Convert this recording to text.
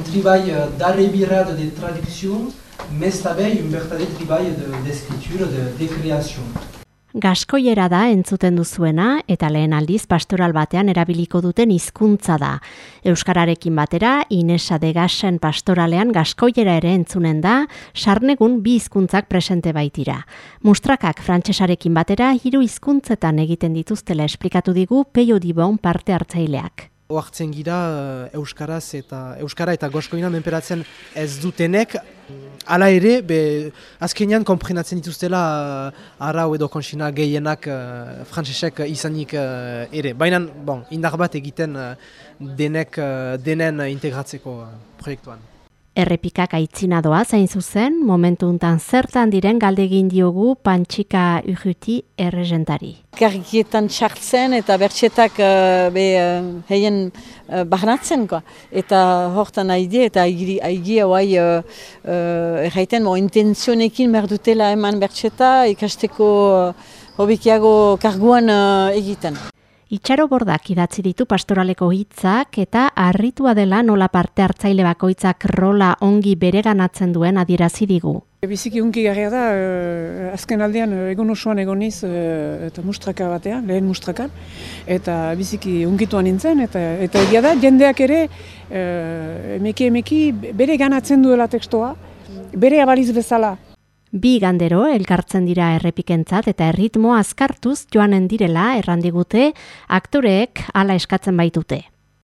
un travail d'arrivée de traduction, mais també un verdader travail d'écriture, de, de, de création. Gaskoiera da entzuten duzuena eta lehen aldiz pastoral batean erabiliko duten hizkuntza da. Euskararekin batera, Inesa de Gasen pastoralean gaskoiera ere entzunen da, sarnegun bi hizkuntzak presente baitira. Mustrakak frantsesarekin batera hiru hizkuntzetan egiten dituztela esplikatu digu Peio Dibon parte hartzaileak. Oartzen gira eh, Euskaraz eta Euskara eta Goskoina menperatzen ez dutenek, Hala ere, be, azkenean komprenatzen dituztela uh, arau edo konsina gehienak uh, frantzesek izanik uh, ere. Baina, bon, indar bat egiten uh, denek, uh, denen integratzeko uh, proiektuan. Errepikak aitzina doa zain zuzen, momentu untan zertan diren galdegin diogu Pantxika Urruti errezentari. Kargietan txartzen eta bertxetak uh, be, uh, heien uh, barnatzen, eta hortan haide eta haigi hauai uh, uh, erraiten, mo, intenzionekin merdutela eman bertxeta ikasteko uh, hobikiago karguan uh, egiten. Itxaro bordak idatzi ditu pastoraleko hitzak eta harritua dela nola parte hartzaile bakoitzak rola ongi bereganatzen duen adierazi digu. Biziki unki garria da, uh, azken aldean uh, egun osoan egoniz uh, eta mustraka batean, lehen mustrakan, eta biziki unkituan nintzen, eta, eta egia da, jendeak ere uh, emeki emeki bere ganatzen duela tekstoa, bere abaliz bezala, Bi gandero elkartzen dira errepikentzat eta erritmo azkartuz joanen direla errandigute aktoreek hala eskatzen baitute.